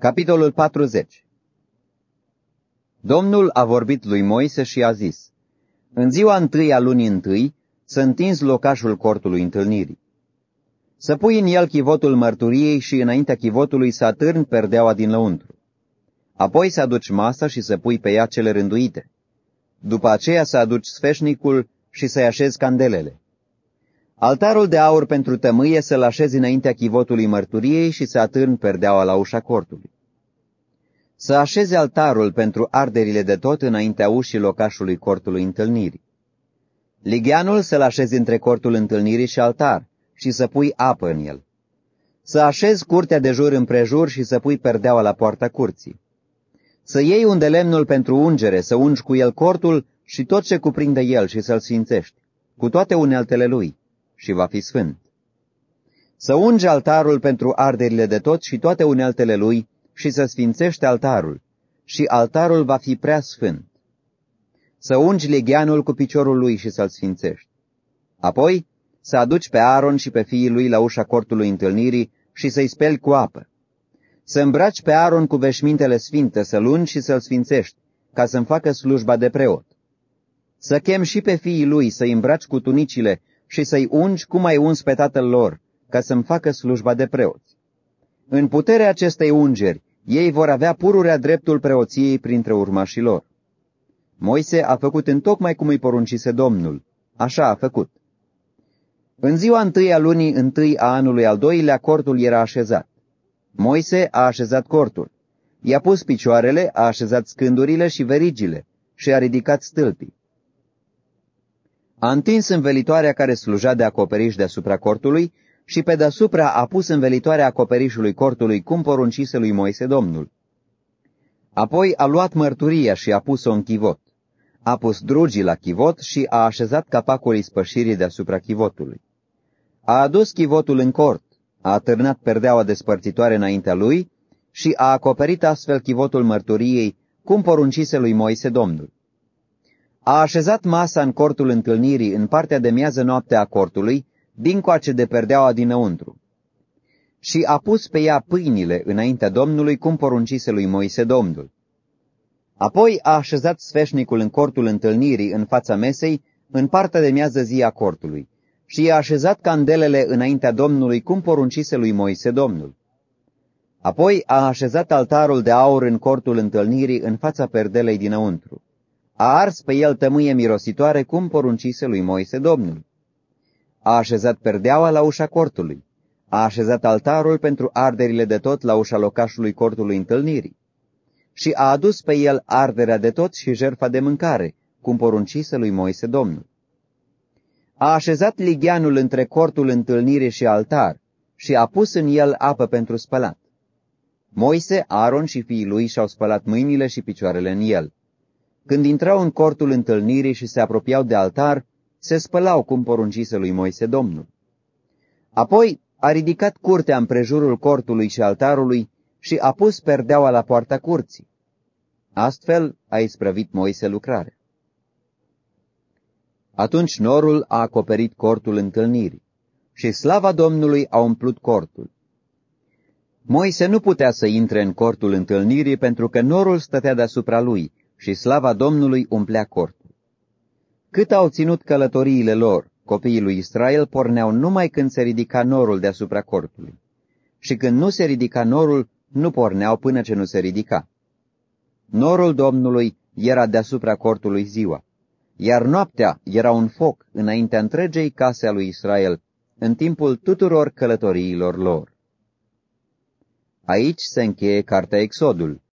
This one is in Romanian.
Capitolul 40 Domnul a vorbit lui Moise și a zis, În ziua întâi a lunii întâi să întinzi locașul cortului întâlnirii. Să pui în el chivotul mărturiei și înaintea chivotului să atârni perdeaua din lăuntru. Apoi să aduci masa și să pui pe ea cele rânduite. După aceea să aduci sfeșnicul și să-i așezi candelele. Altarul de aur pentru tămâie să-l așezi înaintea chivotului mărturiei și să atârn perdeaua la ușa cortului. Să așeze altarul pentru arderile de tot înaintea ușii locașului cortului întâlnirii. Ligianul să-l așezi între cortul întâlnirii și altar și să pui apă în el. Să așezi curtea de jur împrejur și să pui perdeaua la poarta curții. Să iei un de lemnul pentru ungere, să ungi cu el cortul și tot ce cuprinde el și să-l sfințești, cu toate uneltele lui și va fi sfânt. Să unge altarul pentru arderile de tot și toate uneltele lui și să sfințește altarul, și altarul va fi prea sfânt. Să ungi legheanul cu piciorul lui și să-l sfințești. Apoi să aduci pe Aaron și pe fiii lui la ușa cortului întâlnirii și să-i speli cu apă. Să îmbraci pe Aaron cu veșmintele sfinte, să-l ungi și să-l sfințești, ca să-mi facă slujba de preot. Să chem și pe fiii lui să-i îmbraci cu tunicile și să-i ungi cum ai uns pe tatăl lor, ca să-mi facă slujba de preoți. În puterea acestei ungeri, ei vor avea pururea dreptul preoției printre urmașii lor. Moise a făcut întocmai cum îi poruncise Domnul. Așa a făcut. În ziua întâi a lunii întâi a anului al doilea, cortul era așezat. Moise a așezat cortul. I-a pus picioarele, a așezat scândurile și verigile și a ridicat stâlpii. A întins învelitoarea care sluja de acoperiș deasupra cortului și pe deasupra a pus învelitoarea acoperișului cortului cum poruncise lui Moise Domnul. Apoi a luat mărturia și a pus-o în chivot. A pus drugii la chivot și a așezat capacul ispășirii deasupra chivotului. A adus chivotul în cort, a atârnat perdeaua despărțitoare înaintea lui și a acoperit astfel chivotul mărturiei, cum poruncise lui Moise Domnul. A așezat masa în cortul întâlnirii, în partea de miază noapte a cortului, dincoace de perdeaua dinăuntru. Și a pus pe ea pâinile înaintea Domnului, cum poruncise lui Moise Domnul. Apoi a așezat sfeșnicul în cortul întâlnirii, în fața mesei, în partea de miază zi a cortului, și i-a așezat candelele înaintea Domnului, cum poruncise lui Moise Domnul. Apoi a așezat altarul de aur în cortul întâlnirii, în fața perdelei dinăuntru. A ars pe el tămâie mirositoare, cum poruncise lui Moise Domnul. A așezat perdeaua la ușa cortului. A așezat altarul pentru arderile de tot la ușa locașului cortului întâlnirii. Și a adus pe el arderea de tot și jerfa de mâncare, cum poruncise lui Moise Domnul. A așezat ligianul între cortul întâlnirii și altar și a pus în el apă pentru spălat. Moise, Aaron și fiii lui și-au spălat mâinile și picioarele în el. Când intrau în cortul întâlnirii și se apropiau de altar, se spălau cum poruncise lui Moise Domnul. Apoi a ridicat curtea împrejurul cortului și altarului și a pus perdeaua la poarta curții. Astfel a isprăvit Moise lucrare. Atunci norul a acoperit cortul întâlnirii și slava Domnului a umplut cortul. Moise nu putea să intre în cortul întâlnirii pentru că norul stătea deasupra lui și slava Domnului umplea cortul. Cât au ținut călătoriile lor, copiii lui Israel porneau numai când se ridica norul deasupra cortului. Și când nu se ridica norul, nu porneau până ce nu se ridica. Norul Domnului era deasupra cortului ziua, iar noaptea era un foc înaintea întregei case a lui Israel, în timpul tuturor călătoriilor lor. Aici se încheie cartea Exodul.